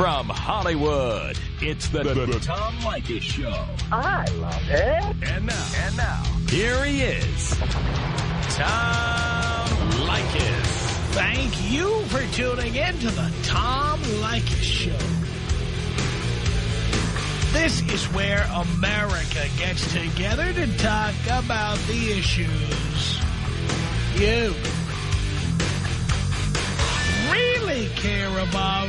From Hollywood, it's the, the, the Tom Leykis Show. I love it. And now, and now, here he is, Tom Leykis. Thank you for tuning in to the Tom Leykis Show. This is where America gets together to talk about the issues you really care about.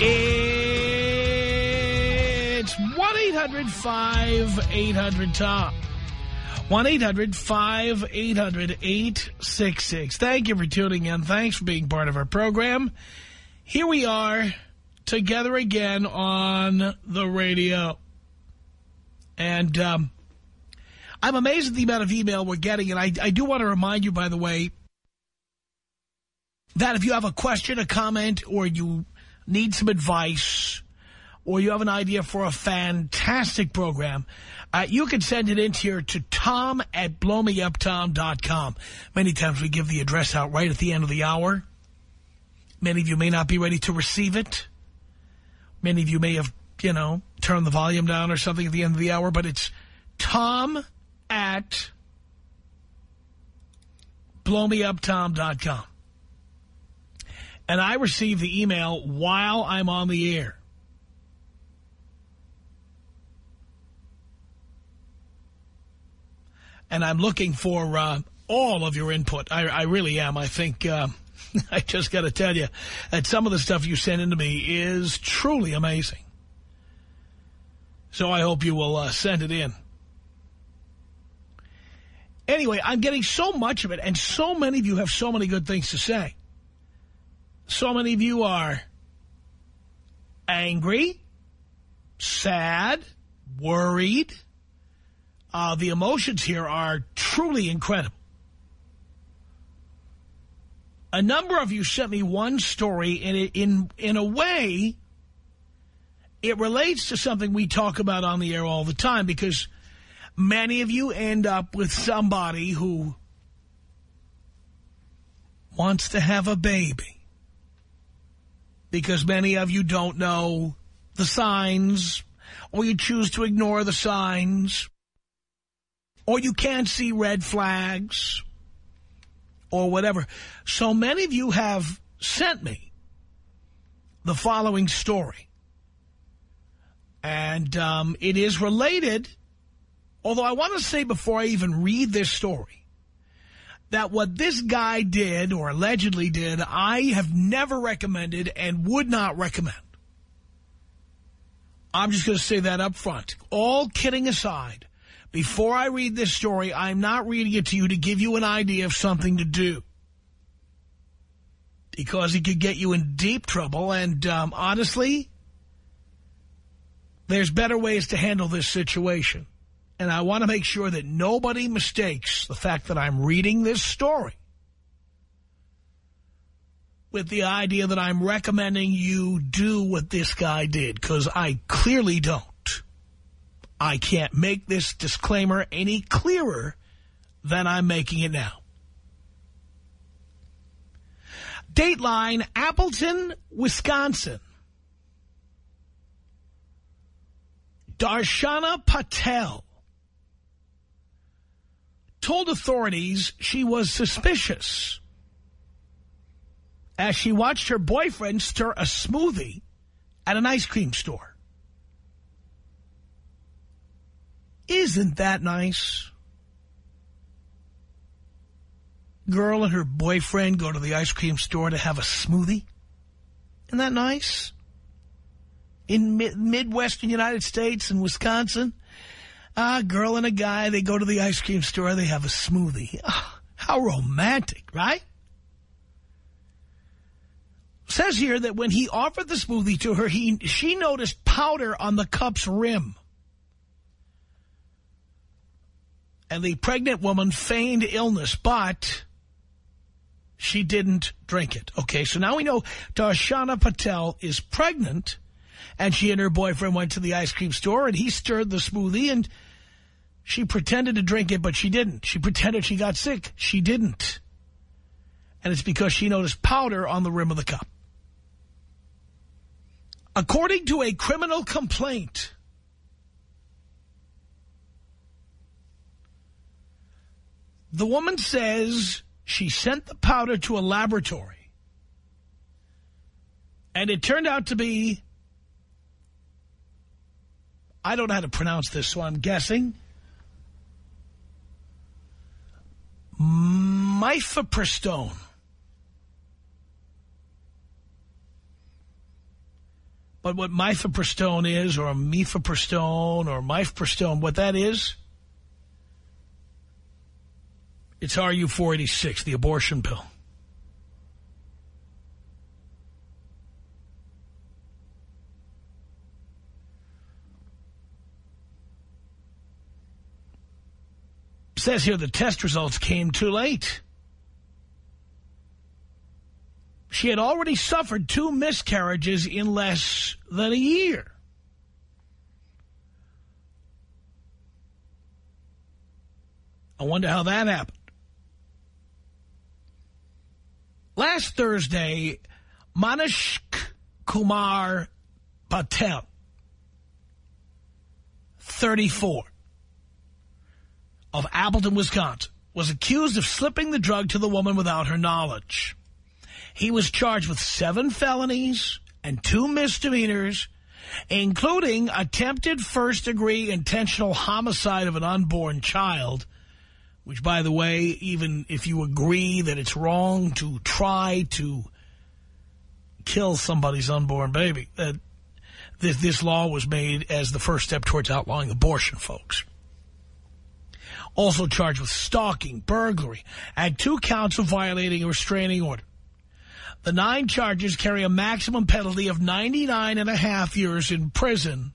It's 1-800-5800-TOM. 1-800-5800-866. Thank you for tuning in. Thanks for being part of our program. Here we are together again on the radio. And um, I'm amazed at the amount of email we're getting. And I, I do want to remind you, by the way, that if you have a question, a comment, or you need some advice, or you have an idea for a fantastic program, uh, you can send it in here to tom at blowmeuptom.com. Many times we give the address out right at the end of the hour. Many of you may not be ready to receive it. Many of you may have, you know, turned the volume down or something at the end of the hour, but it's tom at blowmeuptom.com. And I receive the email while I'm on the air. And I'm looking for uh, all of your input. I, I really am. I think, uh, I just got to tell you that some of the stuff you send in to me is truly amazing. So I hope you will uh, send it in. Anyway, I'm getting so much of it, and so many of you have so many good things to say. So many of you are angry, sad, worried. Uh, the emotions here are truly incredible. A number of you sent me one story, and it, in in a way, it relates to something we talk about on the air all the time because many of you end up with somebody who wants to have a baby because many of you don't know the signs, or you choose to ignore the signs, or you can't see red flags, or whatever. So many of you have sent me the following story. And um, it is related, although I want to say before I even read this story, that what this guy did or allegedly did, I have never recommended and would not recommend. I'm just going to say that up front. All kidding aside, before I read this story, I'm not reading it to you to give you an idea of something to do. Because it could get you in deep trouble, and um, honestly, there's better ways to handle this situation. And I want to make sure that nobody mistakes the fact that I'm reading this story with the idea that I'm recommending you do what this guy did, because I clearly don't. I can't make this disclaimer any clearer than I'm making it now. Dateline, Appleton, Wisconsin. Darshana Patel told authorities she was suspicious as she watched her boyfriend stir a smoothie at an ice cream store. Isn't that nice? Girl and her boyfriend go to the ice cream store to have a smoothie. Isn't that nice? In mid Midwestern United States and Wisconsin, a girl and a guy, they go to the ice cream store, they have a smoothie. Oh, how romantic, right? says here that when he offered the smoothie to her, he she noticed powder on the cup's rim. And the pregnant woman feigned illness, but she didn't drink it. Okay, so now we know Darshana Patel is pregnant, and she and her boyfriend went to the ice cream store, and he stirred the smoothie, and she pretended to drink it, but she didn't. She pretended she got sick. She didn't. And it's because she noticed powder on the rim of the cup. According to a criminal complaint, the woman says she sent the powder to a laboratory. And it turned out to be, I don't know how to pronounce this, so I'm guessing, mifepristone. But what mifepristone is, or mifepristone, or mifepristone, what that is, it's RU-486, the abortion pill. Says here the test results came too late. She had already suffered two miscarriages in less than a year. I wonder how that happened. Last Thursday, Manish Kumar Patel, 34, of Appleton, Wisconsin, was accused of slipping the drug to the woman without her knowledge. He was charged with seven felonies and two misdemeanors, including attempted first-degree intentional homicide of an unborn child, which, by the way, even if you agree that it's wrong to try to kill somebody's unborn baby, that this, this law was made as the first step towards outlawing abortion, folks also charged with stalking, burglary, and two counts of violating a restraining order. The nine charges carry a maximum penalty of 99 and a half years in prison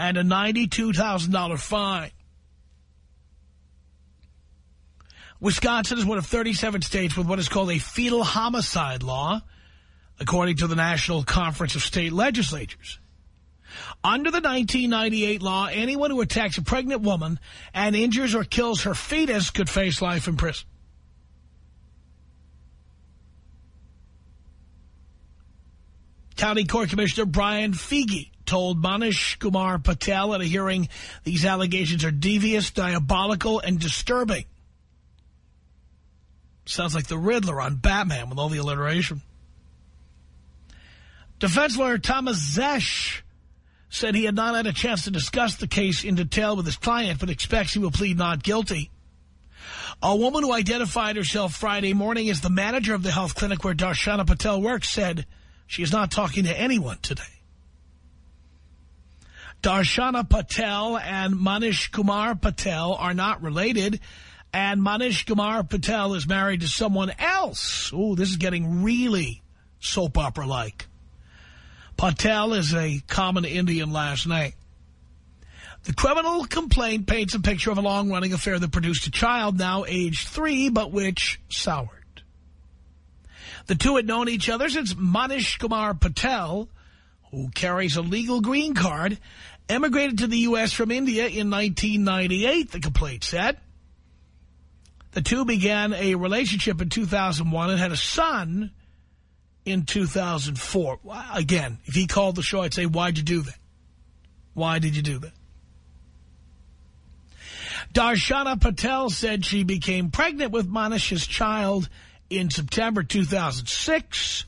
and a $92,000 fine. Wisconsin is one of 37 states with what is called a fetal homicide law, according to the National Conference of State Legislatures. Under the 1998 law, anyone who attacks a pregnant woman and injures or kills her fetus could face life in prison. County Court Commissioner Brian Figi told Manish Kumar Patel at a hearing these allegations are devious, diabolical, and disturbing. Sounds like the Riddler on Batman with all the alliteration. Defense lawyer Thomas Zesch said he had not had a chance to discuss the case in detail with his client, but expects he will plead not guilty. A woman who identified herself Friday morning as the manager of the health clinic where Darshana Patel works said she is not talking to anyone today. Darshana Patel and Manish Kumar Patel are not related, and Manish Kumar Patel is married to someone else. Oh, this is getting really soap opera-like. Patel is a common Indian last name. The criminal complaint paints a picture of a long-running affair that produced a child now aged three, but which soured. The two had known each other since Manish Kumar Patel, who carries a legal green card, emigrated to the U.S. from India in 1998, the complaint said. The two began a relationship in 2001 and had a son in 2004. Again, if he called the show, I'd say, why'd you do that? Why did you do that? Darshana Patel said she became pregnant with Manish's child in September 2006.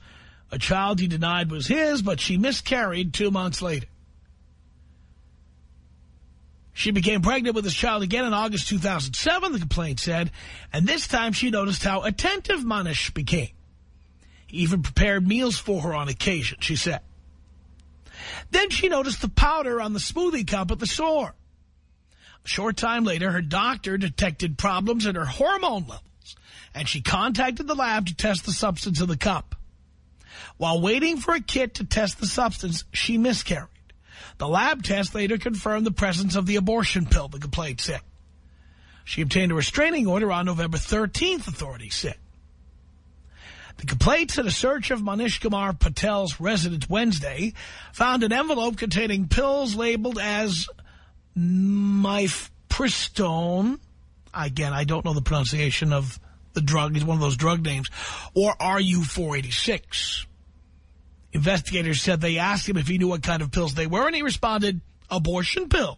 A child he denied was his, but she miscarried two months later. She became pregnant with his child again in August 2007, the complaint said, and this time she noticed how attentive Manish became. Even prepared meals for her on occasion, she said. Then she noticed the powder on the smoothie cup at the store. A short time later, her doctor detected problems in her hormone levels, and she contacted the lab to test the substance in the cup. While waiting for a kit to test the substance, she miscarried. The lab test later confirmed the presence of the abortion pill, the complaint said. She obtained a restraining order on November 13th, authorities said. The complaint said a search of Manish Kumar Patel's residence Wednesday found an envelope containing pills labeled as mifepristone. Again, I don't know the pronunciation of the drug. It's one of those drug names. Or RU-486. Investigators said they asked him if he knew what kind of pills they were, and he responded, abortion pills.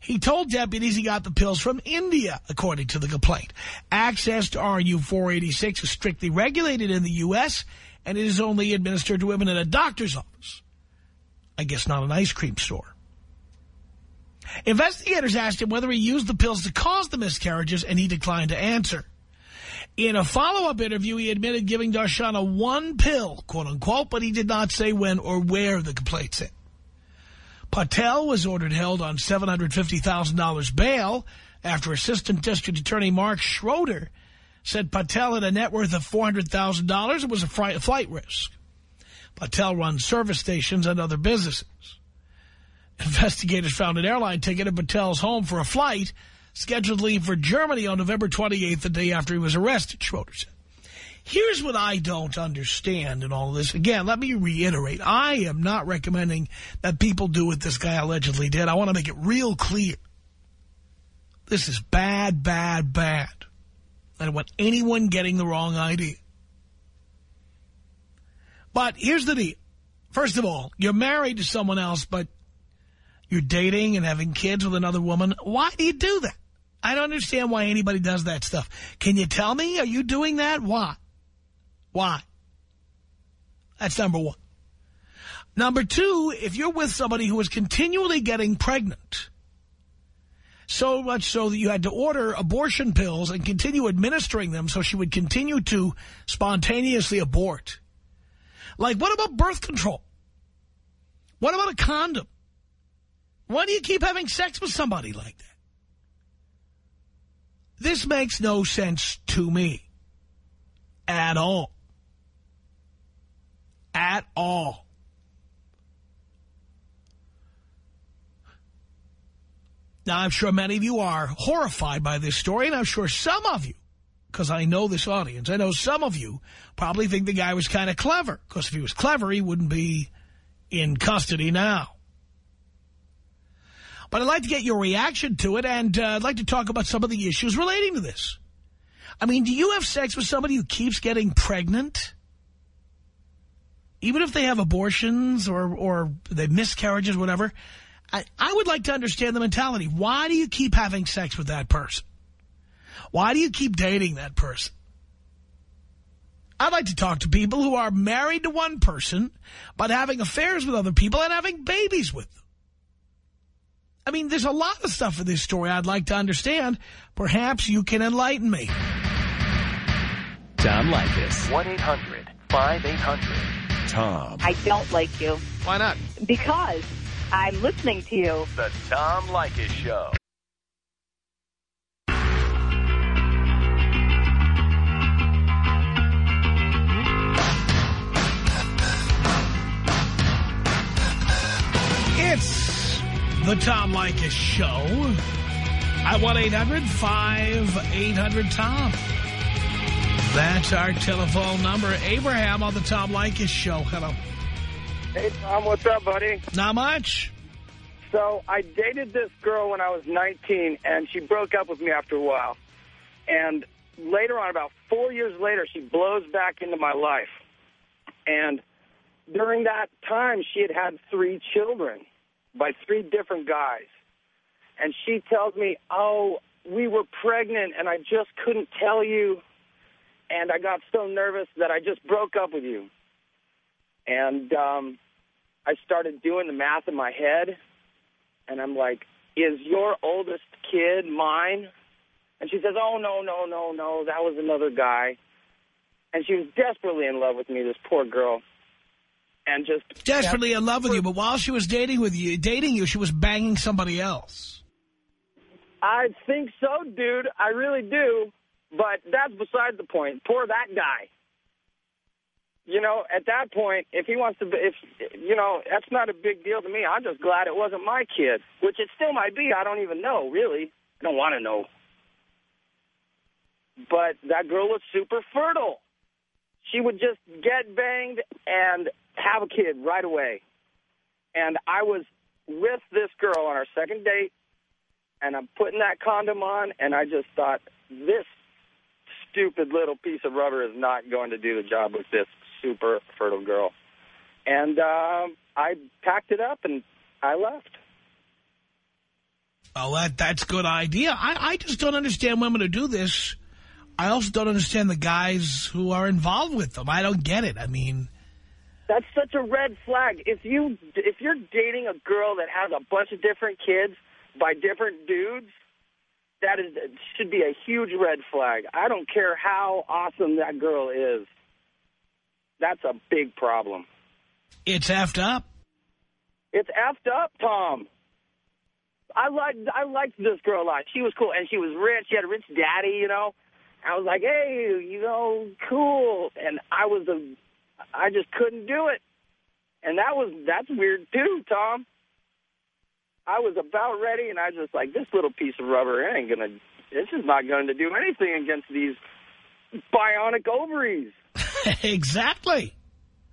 He told deputies he got the pills from India, according to the complaint. Access to RU-486 is strictly regulated in the U.S., and it is only administered to women in a doctor's office. I guess not an ice cream store. Investigators asked him whether he used the pills to cause the miscarriages, and he declined to answer. In a follow-up interview, he admitted giving Darshana one pill, quote-unquote, but he did not say when or where the complaint said. Patel was ordered held on $750,000 bail after Assistant District Attorney Mark Schroeder said Patel had a net worth of $400,000 and was a flight risk. Patel runs service stations and other businesses. Investigators found an airline ticket at Patel's home for a flight scheduled to leave for Germany on November 28th, the day after he was arrested, Schroeder said. Here's what I don't understand in all of this. Again, let me reiterate. I am not recommending that people do what this guy allegedly did. I want to make it real clear. This is bad, bad, bad. I don't want anyone getting the wrong idea. But here's the deal. First of all, you're married to someone else, but you're dating and having kids with another woman. Why do you do that? I don't understand why anybody does that stuff. Can you tell me? Are you doing that? Why? Why? That's number one. Number two, if you're with somebody who is continually getting pregnant, so much so that you had to order abortion pills and continue administering them so she would continue to spontaneously abort. Like, what about birth control? What about a condom? Why do you keep having sex with somebody like that? This makes no sense to me at all at all. Now, I'm sure many of you are horrified by this story, and I'm sure some of you, because I know this audience, I know some of you probably think the guy was kind of clever, because if he was clever, he wouldn't be in custody now. But I'd like to get your reaction to it, and uh, I'd like to talk about some of the issues relating to this. I mean, do you have sex with somebody who keeps getting pregnant? Even if they have abortions or, or they miscarriages, whatever, I, I would like to understand the mentality. Why do you keep having sex with that person? Why do you keep dating that person? I'd like to talk to people who are married to one person, but having affairs with other people and having babies with them. I mean, there's a lot of stuff in this story I'd like to understand. Perhaps you can enlighten me. Tom Leykis. 1-800-5800. Tom. I don't like you. Why not? Because I'm listening to you. The Tom Leykis Show. It's the Tom Leykis Show at 1-800-5800-TOM. That's our telephone number. Abraham on the Tom Leykis show. Hello. Hey, Tom, what's up, buddy? Not much. So I dated this girl when I was 19, and she broke up with me after a while. And later on, about four years later, she blows back into my life. And during that time, she had had three children by three different guys. And she tells me, oh, we were pregnant, and I just couldn't tell you and I got so nervous that I just broke up with you. And um, I started doing the math in my head, and I'm like, is your oldest kid mine? And she says, oh, no, no, no, no, that was another guy. And she was desperately in love with me, this poor girl. And just desperately in love with you, but while she was dating with you, dating you, she was banging somebody else. I think so, dude. I really do. But that's beside the point. Poor that guy. you know, at that point, if he wants to, if you know, that's not a big deal to me. I'm just glad it wasn't my kid, which it still might be. I don't even know, really. I don't want to know. But that girl was super fertile. She would just get banged and have a kid right away. And I was with this girl on our second date, and I'm putting that condom on, and I just thought, this stupid little piece of rubber is not going to do the job with this super fertile girl. And um, I packed it up, and I left. Oh, that that's a good idea. I, I just don't understand women who do this. I also don't understand the guys who are involved with them. I don't get it. I mean... That's such a red flag. If you if you're dating a girl that has a bunch of different kids by different dudes, that is should be a huge red flag. I don't care how awesome that girl is. That's a big problem. It's effed up. It's effed up, Tom. I liked I liked this girl a lot. She was cool, and she was rich. She had a rich daddy, you know. I was like, hey, you know, cool. And I was a I just couldn't do it. And that was, that's weird too, Tom. I was about ready, and I was just like, this little piece of rubber ain't going to, this is not going to do anything against these bionic ovaries. exactly.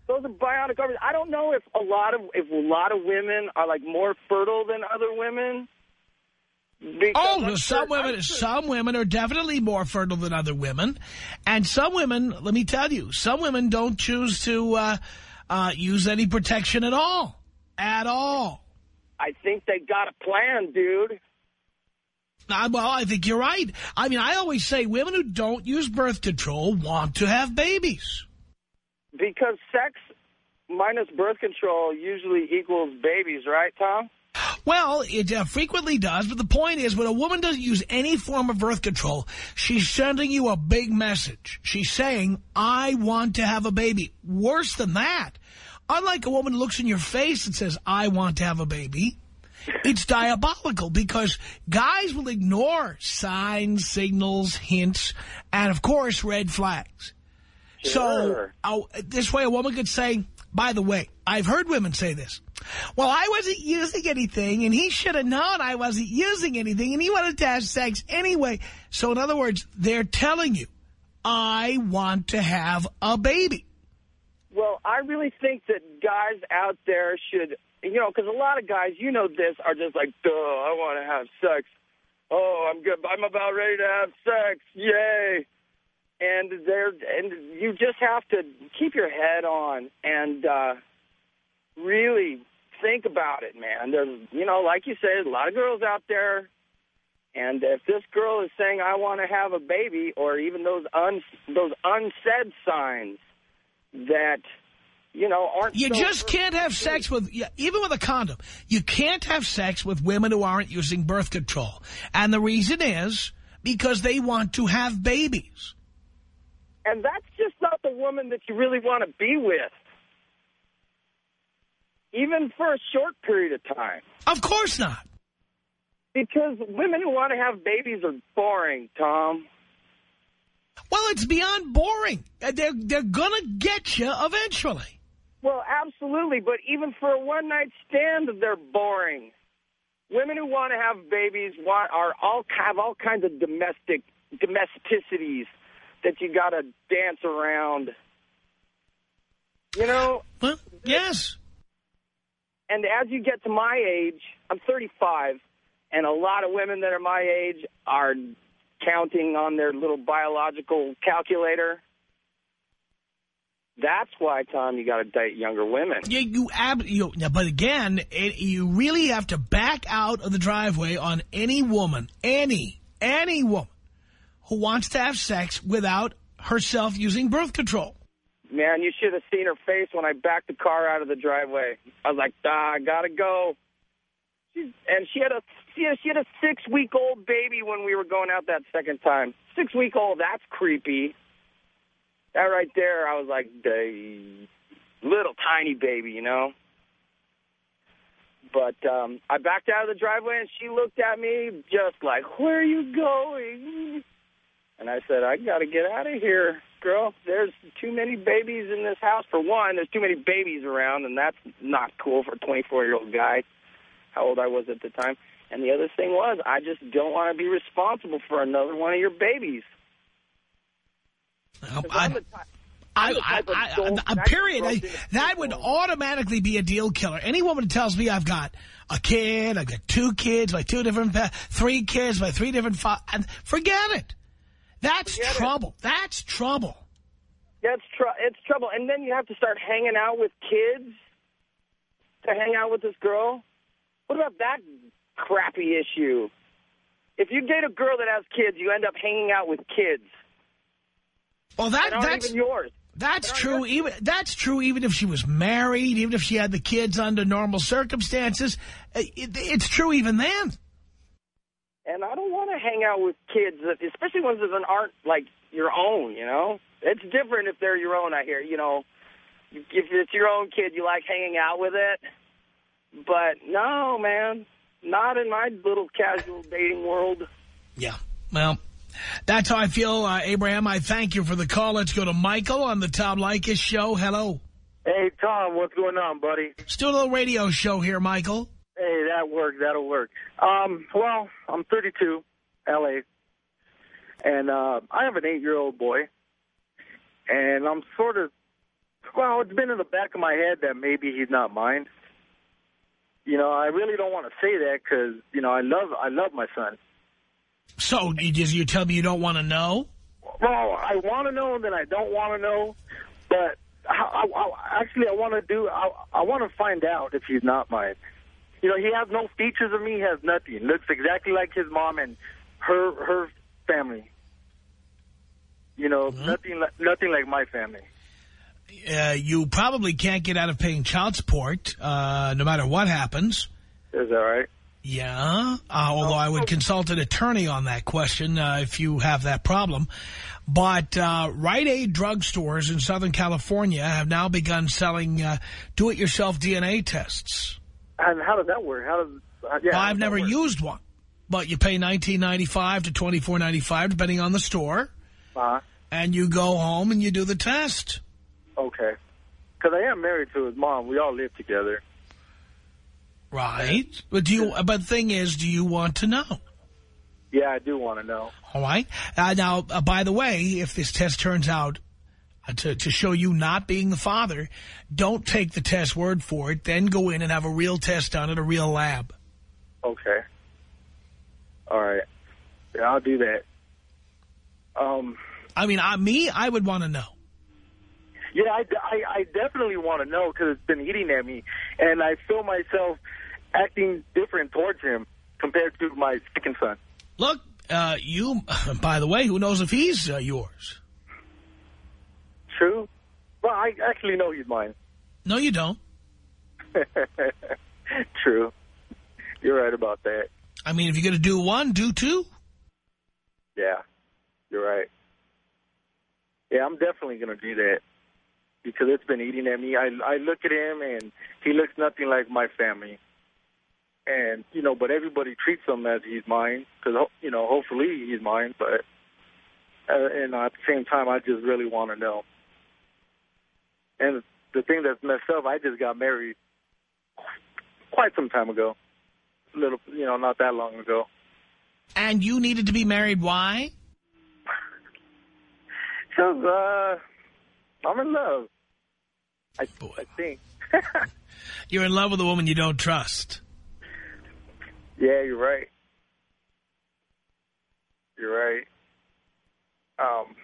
Those are bionic ovaries. I don't know if a lot of, if a lot of women are like more fertile than other women. Oh, well, some women, some women are definitely more fertile than other women, and some women, let me tell you, some women don't choose to uh, uh, use any protection at all, at all. I think they got a plan, dude. Uh, well, I think you're right. I mean, I always say women who don't use birth control want to have babies. Because sex minus birth control usually equals babies, right, Tom? Well, it uh, frequently does, but the point is when a woman doesn't use any form of birth control, she's sending you a big message. She's saying, I want to have a baby. Worse than that, unlike a woman who looks in your face and says, I want to have a baby, it's diabolical because guys will ignore signs, signals, hints, and, of course, red flags. Sure. So this way a woman could say, by the way, I've heard women say this. Well, I wasn't using anything, and he should have known I wasn't using anything, and he wanted to have sex anyway. So, in other words, they're telling you, I want to have a baby. Well, I really think that guys out there should, you know, because a lot of guys, you know this, are just like, duh, I want to have sex. Oh, I'm good. I'm about ready to have sex. Yay. And they're, and you just have to keep your head on and, uh, really think about it, man. There's, you know, like you said, a lot of girls out there. And if this girl is saying, I want to have a baby, or even those un, those unsaid signs that, you know, aren't... You so just can't have sex with, even with a condom, you can't have sex with women who aren't using birth control. And the reason is because they want to have babies. And that's just not the woman that you really want to be with even for a short period of time. Of course not. Because women who want to have babies are boring, Tom. Well, it's beyond boring. Uh, they're, they're going to get you eventually. Well, absolutely. But even for a one-night stand, they're boring. Women who want to have babies want, are all have all kinds of domestic domesticities that you got to dance around. You know? Well, yes. And as you get to my age, I'm 35, and a lot of women that are my age are counting on their little biological calculator. That's why, Tom, you got to date younger women. Yeah, you, ab you but again, it, you really have to back out of the driveway on any woman, any, any woman who wants to have sex without herself using birth control. Man, you should have seen her face when I backed the car out of the driveway. I was like, ah, I gotta go. She's, and she had a she had, she had a six week old baby when we were going out that second time. Six week old, that's creepy. That right there, I was like, the little tiny baby, you know. But um, I backed out of the driveway, and she looked at me just like, where are you going? And I said, I got to get out of here, girl. There's too many babies in this house. For one, there's too many babies around, and that's not cool for a 24-year-old guy, how old I was at the time. And the other thing was, I just don't want to be responsible for another one of your babies. Um, I, I'm I, I, period. I- that would automatically be a deal killer. Any woman who tells me I've got a kid, I've got two kids, my two different, three kids, my three different, forget it. That's Forget it. trouble. That's trouble. That's tr- it's trouble. And then you have to start hanging out with kids to hang out with this girl. What about that crappy issue? If you date a girl that has kids, you end up hanging out with kids. Well, that that's even yours. that's true. not- Even that's true. Even if she was married, even if she had the kids under normal circumstances, Uh, it, it's true even then. And I don't want to hang out with kids, especially ones that aren't like your own. You know, it's different if they're your own. I hear. You know, if it's your own kid, you like hanging out with it. But no, man, not in my little casual dating world. Yeah. Well, that's how I feel, uh, Abraham. I thank you for the call. Let's go to Michael on the Tom Leykis show. Hello. Hey, Tom, what's going on, buddy? Let's a little radio show here, Michael. Hey, that works. That'll work. Um, well, I'm 32, L.A., and uh, I have an eight-year-old boy, and I'm sort of, well, it's been in the back of my head that maybe he's not mine. You know, I really don't want to say that because, you know, I love, I love my son. So you just you tell me you don't want to know? Well, I want to know, and then I don't want to know, but I, I, actually, I want to do. I, I want to find out if he's not mine. You know, he has no features of me. He has nothing. Looks exactly like his mom and her her family. You know, nothing li- nothing like my family. Uh, you probably can't get out of paying child support, uh, no matter what happens. Is that right? Yeah, uh, although I would consult an attorney on that question uh, if you have that problem. But uh, Rite Aid drugstores in Southern California have now begun selling uh, do-it-yourself DNA tests. And how does that work? How does? Uh, yeah, Well, I've never used one, but you pay $19.95 to $24.95 depending on the store, Uh-huh. and you go home and you do the test. Okay. Because I am married to his mom. We all live together. Right. But do you? But the thing is, do you want to know? Yeah, I do want to know. All right. Uh, now, uh, by the way, if this test turns out uh, to, to show you not being the father, don't take the test word for it. Then go in and have a real test done at a real lab. Okay. All right. Yeah, I'll do that. Um. I mean, I, me, I would want to know. Yeah, I, I, I definitely want to know because it's been eating at me, and I feel myself acting different towards him compared to my second son. Look, uh, you, by the way, who knows if he's uh, yours? True. Well, I actually know he's mine. No, you don't. True. You're right about that. I mean, if you're going to do one, do two. Yeah, you're right. Yeah, I'm definitely going to do that because it's been eating at me. I, I look at him, and he looks nothing like my family. And, you know, but everybody treats him as he's mine because, you know, hopefully he's mine. But, uh, and at the same time, I just really want to know. And the thing that's messed up, I just got married quite some time ago. A little, you know, not that long ago. And you needed to be married. Why? Because uh, I'm in love. I, Boy. I think. You're in love with a woman you don't trust. yeah, you're right. You're right. Um,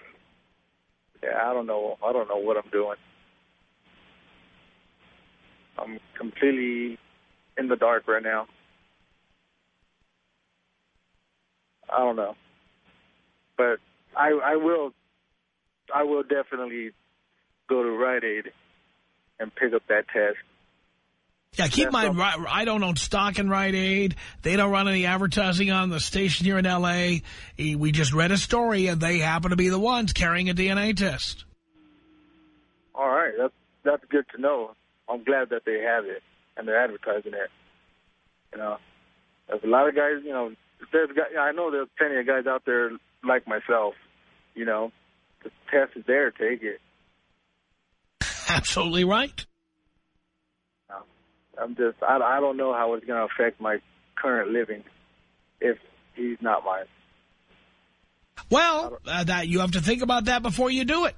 yeah, I don't know. I don't know what I'm doing. I'm completely in the dark right now. I don't know, but I I will I will definitely go to Rite Aid and pick up that test. Yeah, keep in mind, Ri- I don't own stock in Rite Aid. They don't run any advertising on the station here in L.A. We just read a story, and they happen to be the ones carrying a DNA test. All right, that's that's good to know. I'm glad that they have it and they're advertising it. You know, there's a lot of guys. You know, there's I know there's plenty of guys out there like myself. You know, the test is there. Take it. Absolutely right. I'm just, I, I don't know how it's going to affect my current living if he's not mine. Well, uh, that you have to think about that before you do it.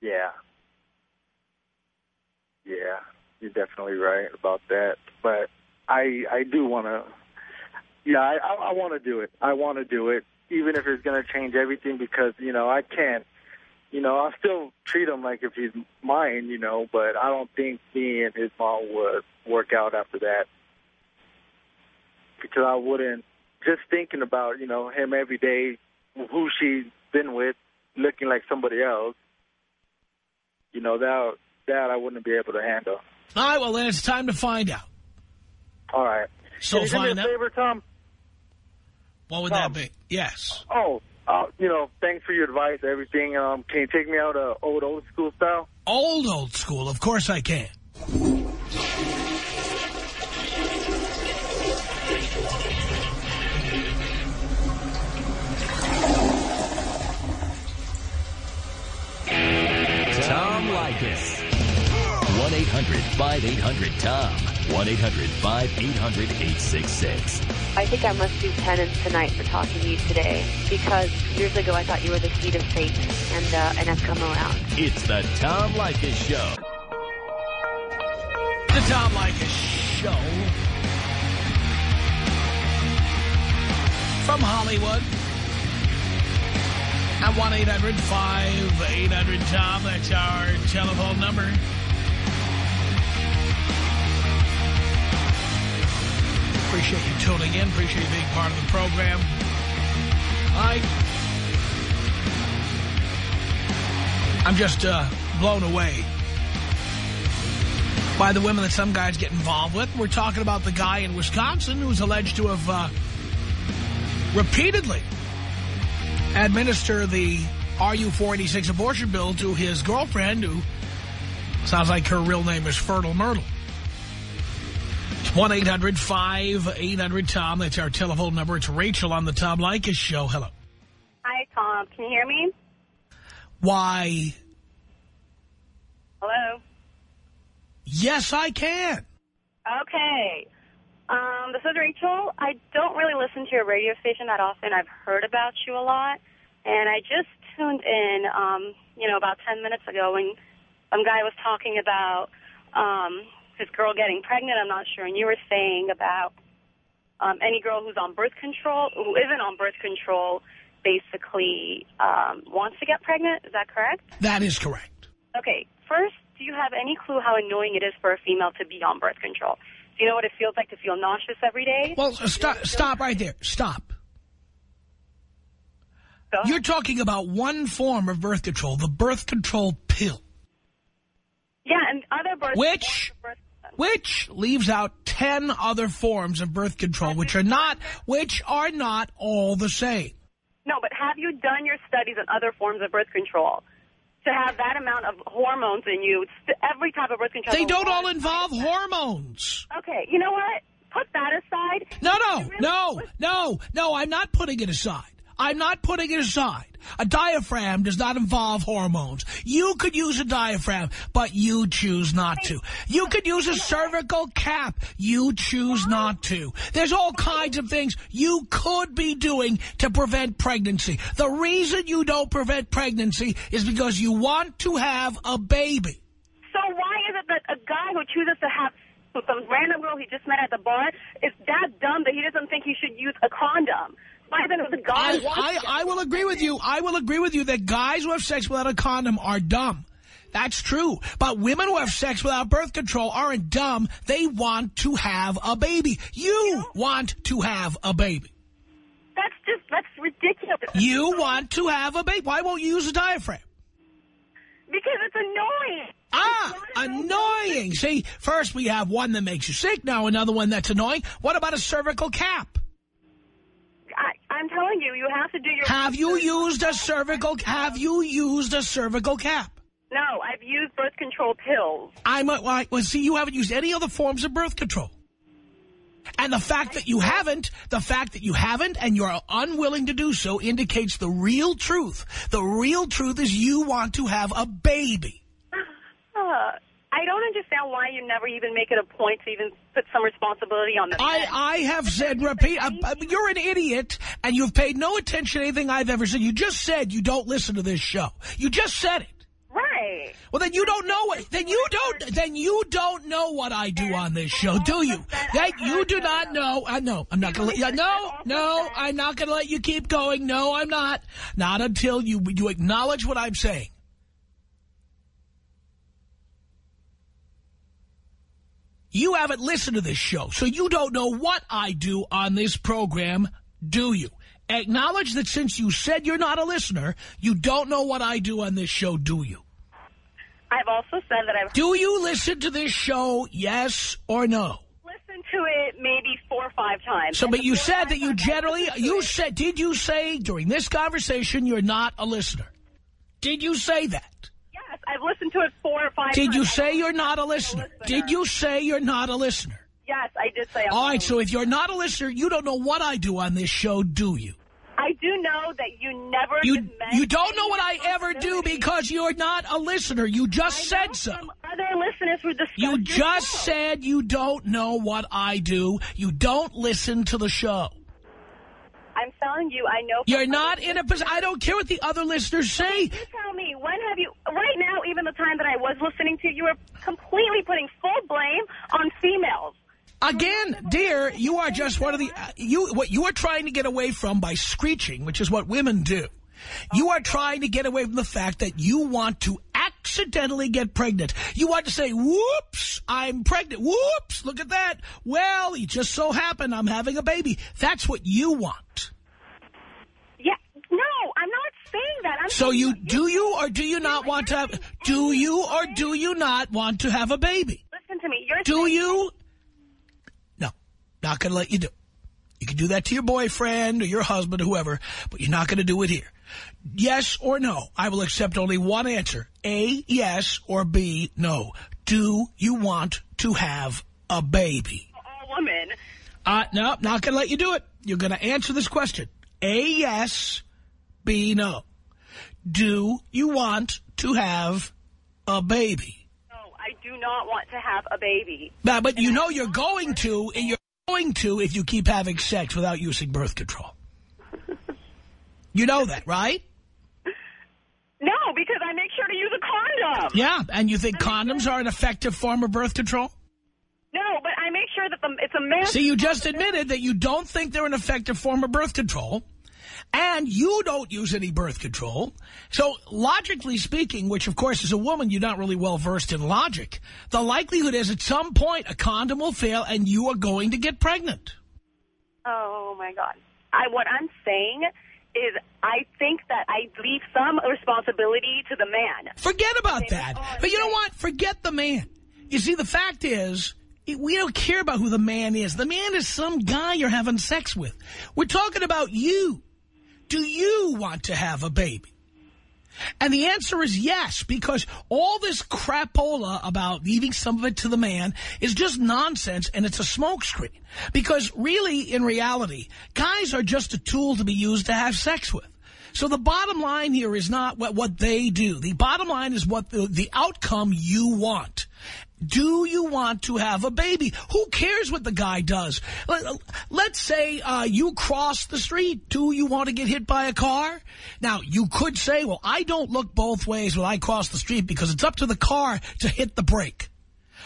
Yeah. Yeah, you're definitely right about that. But I I do want to, yeah, I, I, I want to do it. I want to do it, even if it's going to change everything because, you know, I can't, you know, I'll still treat him like if he's mine, you know, but I don't think me and his mom would work out after that. Because I wouldn't, just thinking about, you know, him every day, who she's been with, looking like somebody else, you know, that, that I wouldn't be able to handle. All right, well, then it's time to find out. All right. So Can you do me find a out. favor, Tom? What would Tom. that be? Yes. Oh, uh, you know, thanks for your advice, everything. Um, can you take me out uh, old, old school style? Old, old school. Of course I can. Tom Leykis. 1-800-5800-TOM. 1-800-5800-866. I think I must do penance tonight for talking to you today because years ago I thought you were the seed of Satan, and uh, and I've come around. It's the Tom Leykis Show. The Tom Leykis Show. From Hollywood. At 1-800-5800-TOM. That's our telephone number. Appreciate you tuning in. Appreciate you being part of the program. I, I'm just uh, blown away by the women that some guys get involved with. We're talking about the guy in Wisconsin who's alleged to have uh, repeatedly administered the RU-486 abortion bill to his girlfriend who sounds like her real name is Fertile Myrtle. It's 1-800-5800-TOM. That's our telephone number. It's Rachel on the Tom Leykis Show. Hello. Hi, Tom. Can you hear me? Why, Hello. yes, I can. Okay. Um, this is Rachel. I don't really listen to your radio station that often. I've heard about you a lot, and I just tuned in, um, you know, about 10 minutes ago when some guy was talking about um, his girl getting pregnant. I'm not sure, and you were saying about um, any girl who's on birth control, who isn't on birth control, basically um, wants to get pregnant. Is that correct? That is correct. Okay, first, do you have any clue how annoying it is for a female to be on birth control? Do you know what it feels like to feel nauseous every day? Well, uh, stop, stop right there. Stop. Ahead. You're talking about one form of birth control, the birth control pill, yeah, and other birth Which- birth- which leaves out 10 other forms of birth control, which are not, which are not all the same. No, but have you done your studies on other forms of birth control? To have that amount of hormones in you, every type of birth control... They don't all involve hormones. Okay, you know what? Put that aside. No, no, no, no, no, I'm not putting it aside. I'm not putting it aside. A diaphragm does not involve hormones. You could use a diaphragm, but you choose not to. You could use a cervical cap. You choose not to. There's all kinds of things you could be doing to prevent pregnancy. The reason you don't prevent pregnancy is because you want to have a baby. So why is it that a guy who chooses to have some random girl he just met at the bar is that dumb that he doesn't think he should use a condom? Why then the guy I, I, I will agree with you. I will agree with you that guys who have sex without a condom are dumb. That's true. But women who have sex without birth control aren't dumb. They want to have a baby. You want to have a baby. That's just, that's ridiculous. You want to have a baby. Why won't you use a diaphragm? Because it's annoying. Ah, annoying. See, first we have one that makes you sick. Now another one that's annoying. What about a cervical cap? I, I'm telling you, you have to do your... Have you used a cervical, have you used a cervical cap? No, I've used birth control pills. I'm a, well, well, see, you haven't used any other forms of birth control. And the fact that you haven't, the fact that you haven't and you're unwilling to do so indicates the real truth. The real truth is you want to have a baby. Uh, I don't understand why you never even make it a point to even put some responsibility on the I. I have said, repeat, uh, you're an idiot, and you've paid no attention to anything I've ever said. You just said you don't listen to this show. You just said it. Right. Well, then you don't know it. Then you don't. Then you don't know what I do on this show, do you? That you do not know. I know. I'm not to let you. No, no. I'm not going to let you keep going. No, I'm not. Not until you you acknowledge what I'm saying. You haven't listened to this show, so you don't know what I do on this program, do you? Acknowledge that since you said you're not a listener, you don't know what I do on this show, do you? I've also said that I've Do you listen to this show, yes or no? Listen to it maybe four or five times. So, And but you said that you generally, you it- said, did you say during this conversation you're not a listener? Did you say that? I've listened to it four or five Did times. you say you're not a I'm listener? Did you say you're not a listener? Yes, I did say I'm All right, a so if you're not a listener, you don't know what I do on this show, do you? I do know that you never You you don't know what I ever do because you're not a listener. You just I said so. Other listeners who discussed You just show. said you don't know what I do. You don't listen to the show. I'm telling you, I know. You're not in a position. I don't care what the other listeners say. You tell me, when have you, right now, even the time that I was listening to you, were completely putting full blame on females. Again, dear, you are just one of the uh, you. What you are trying to get away from by screeching, which is what women do. You are trying to get away from the fact that you want to accidentally get pregnant. You want to say, "Whoops, I'm pregnant." Whoops, look at that. Well, it just so happened I'm having a baby. That's what you want. Yeah, no, I'm not saying that. I'm So saying you do you or do you not want to have? Do you or do you not want to have a baby? Listen to me. You're Do you? No, not going to let you do. it. You can do that to your boyfriend or your husband or whoever, but you're not going to do it here. Yes or no. I will accept only one answer. A, yes, or B, no. Do you want to have a baby? all women. Uh, no, not going to let you do it. You're going to answer this question. A, yes, B, no. Do you want to have a baby? No, I do not want to have a baby. Now, but you know you're going to, and you're going to if you keep having sex without using birth control. You know that, right? No, because I make sure to use a condom. Yeah, and you think condoms are an effective form of birth control? No, but I make sure that the, it's a man. See, you just admitted that you don't think they're an effective form of birth control, and you don't use any birth control. So, logically speaking, which of course as a woman you're not really well versed in logic, the likelihood is at some point a condom will fail and you are going to get pregnant. Oh my God! I what I'm saying is I think that I leave some responsibility to the man. Forget about that. But you know what? Forget the man. You see, the fact is, we don't care about who the man is. The man is some guy you're having sex with. We're talking about you. Do you want to have a baby? And the answer is yes, because all this crapola about leaving some of it to the man is just nonsense and it's a smokescreen. Because really, in reality, guys are just a tool to be used to have sex with. So the bottom line here is not what, what they do. The bottom line is what the, the outcome you want. Do you want to have a baby? Who cares what the guy does? Let, let's say uh, you cross the street. Do you want to get hit by a car? Now, you could say, well, I don't look both ways when I cross the street because it's up to the car to hit the brake.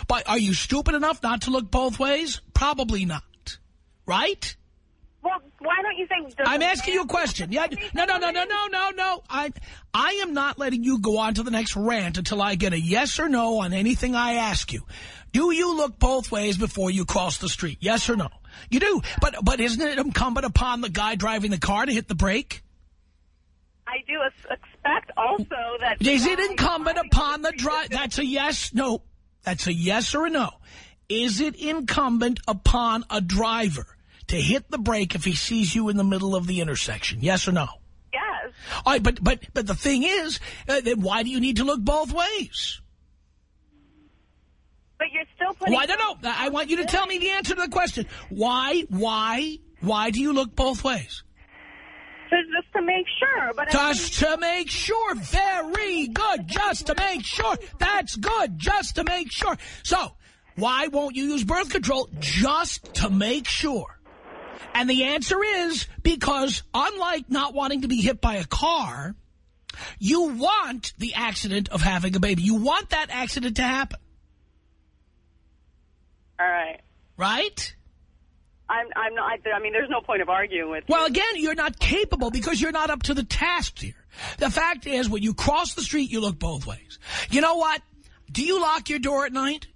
But are you stupid enough not to look both ways? Probably not. Right? Well, why don't you say? I'm asking you a question. Yeah, no, no, no, no, no, no, no. I, I am not letting you go on to the next rant until I get a yes or no on anything I ask you. Do you look both ways before you cross the street? Yes or no? You do. But, but isn't it incumbent upon the guy driving the car to hit the brake? I do expect also that. Is it incumbent upon the the drive? That's a yes, no. That's a yes or a no. Is it incumbent upon a driver to hit the brake if he sees you in the middle of the intersection? Yes or no? Yes. All right, but but but the thing is, uh, then why do you need to look both ways? But you're still putting. Why? No, no. I want you to tell me the answer to the question. Why? Why? Why do you look both ways? just to make sure. But I Just to make sure. Very good. Just to make sure. That's good. Just to make sure. So, why won't you use birth control? Just to make sure. And the answer is because unlike not wanting to be hit by a car, you want the accident of having a baby. You want that accident to happen. all right. Right? I'm I'm not. I mean, there's no point of arguing with. Well, again, you're not capable because you're not up to the task here. The fact is, when you cross the street, you look both ways. You know what? Do you lock your door at night?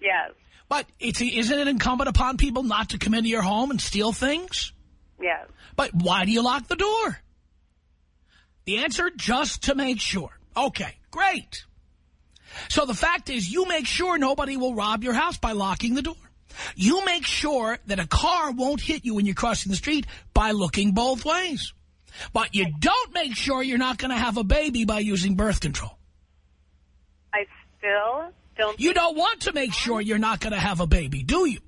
Yes. But it's, isn't it incumbent upon people not to come into your home and steal things? Yes. But why do you lock the door? The answer, just to make sure. Okay, great. So the fact is, you make sure nobody will rob your house by locking the door. You make sure that a car won't hit you when you're crossing the street by looking both ways. But you don't make sure you're not going to have a baby by using birth control. I still don't. You don't want to make sure you're not going to have a baby, do you?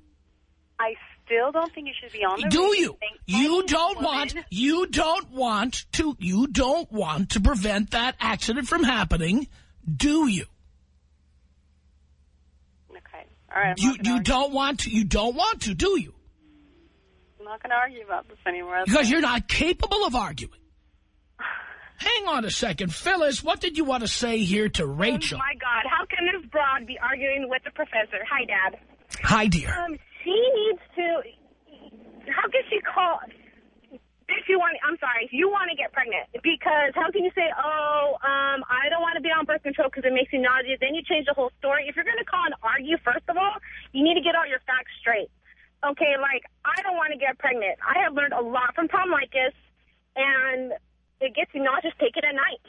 I still don't think you should be on the. Do you? You don't woman- want, you don't want to, you don't want to prevent that accident from happening, do you? Okay. All right. You, you argue. don't want to, you don't want to, do you? I'm not going to argue about this anymore. Because you're not capable of arguing. Hang on a second. Phyllis, what did you want to say here to Rachel? Oh, my God, how can this broad be arguing with the professor? Hi, Dad. Hi, dear. Um, she needs to. How can she call? If you want, I'm sorry, if you want to get pregnant, because how can you say, oh, um, I don't want to be on birth control because it makes me nauseous? Then you change the whole story. If you're going to call and argue, first of all, you need to get all your facts straight. Okay, like I don't want to get pregnant. I have learned a lot from Tom Leykis, and it gets you nauseous. Take it at night.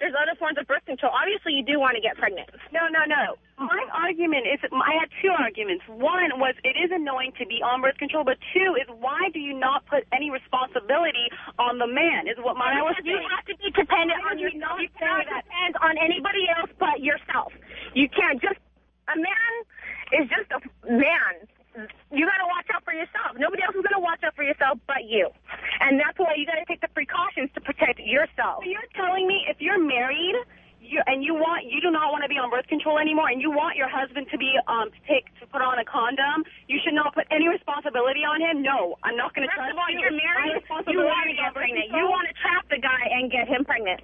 There's other forms of birth control. Obviously, you do want to get pregnant. No, no, no. My argument is, I had two arguments. One was it is annoying to be on birth control, but two is why do you not put any responsibility on the man? Is what my I was Because you have to be dependent on would you yourself. not You say cannot that? depend on anybody else but yourself. You can't just a man is just a man. You got to watch out for yourself. Nobody else is going to watch out for yourself but you. And that's why you got to take the precautions to protect yourself. So you're telling me if you're married you, and you want you do not want to be on birth control anymore, and you want your husband to be um to take to put on a condom, you should not put any responsibility on him. No, I'm not going to First trust of all, you. you're married. My You responsibility want to is get on birth pregnant. control. You want to trap the guy and get him pregnant.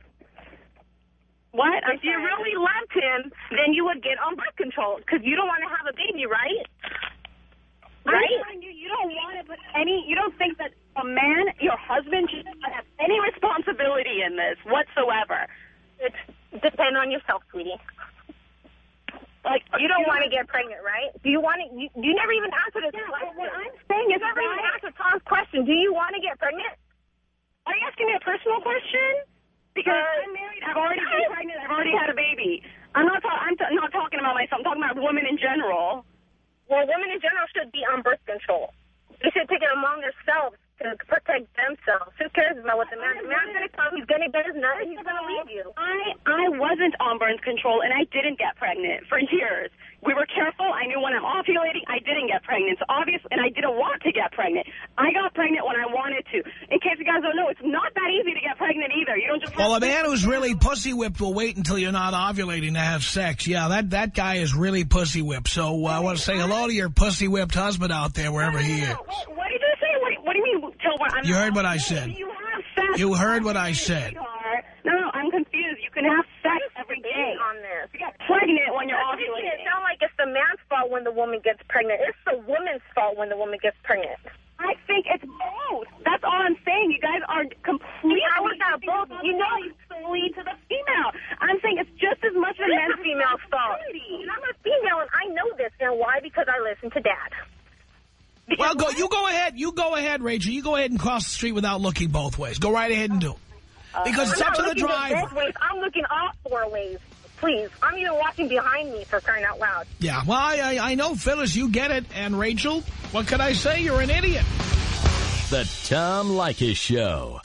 what? I'm If you sorry. really loved him, then you would get on birth control because you don't want to have a baby, right? I'm Right? telling you, you don't want to put any. You don't think that a man, your husband, should not have any responsibility in this whatsoever. It's depend on yourself, sweetie. Like You don't want to get pregnant, right? Do you want to? You, you never even answered this Yeah, question. what I'm saying you is never even why- answered Tom's question. Do you want to get pregnant? Are you asking me a personal question? Because Uh, I'm married. I've already been pregnant. I've already had a baby. I'm not. Ta- I'm t- not talking about myself. I'm talking about women in general. Well, women in general should be on birth control. They should take it among themselves to protect themselves. Who cares about what the man? The man's gonna come. He's gonna get his nut. He's gonna leave you. I I wasn't on birth control, and I didn't get pregnant for years. We were careful. I knew when I'm ovulating, I didn't get pregnant. So obviously, and I didn't want to get pregnant. I got pregnant when I wanted to. In case you guys don't know, it's not that easy to get pregnant either. You don't just. Well, a man who's really pussy whipped will wait until you're not ovulating to have sex. Yeah, that, that guy is really pussy whipped. So uh, I want to say hello to your pussy whipped husband out there, wherever he is. What, what did you say? What, what do you mean? Tell what I'm You heard what I said. You have sex. You heard what I said. No, no, I'm confused. You can have sex every day. on this. You get pregnant when you're You're making it ovulating. sound like it's the man's fault when the woman gets pregnant. It's the woman's fault when the woman gets pregnant. I think it's both. That's all I'm saying. You guys are completely. How is that both? You know- solely to the female. I'm saying it's just as much It's a man's the female's fault. And I'm a female, and I know this. And why? Because I listen to Dad. Well, go. You go ahead. You go ahead, Rachel. You go ahead and cross the street without looking both ways. Go right ahead and do it. Uh, because it's I'm up to the driver. both ways. I'm looking all four ways. Please. I'm even walking behind me for crying out loud. Yeah, well, I, I I know, Phyllis, you get it. And Rachel, what can I say? You're an idiot. The Tom Leykis Show.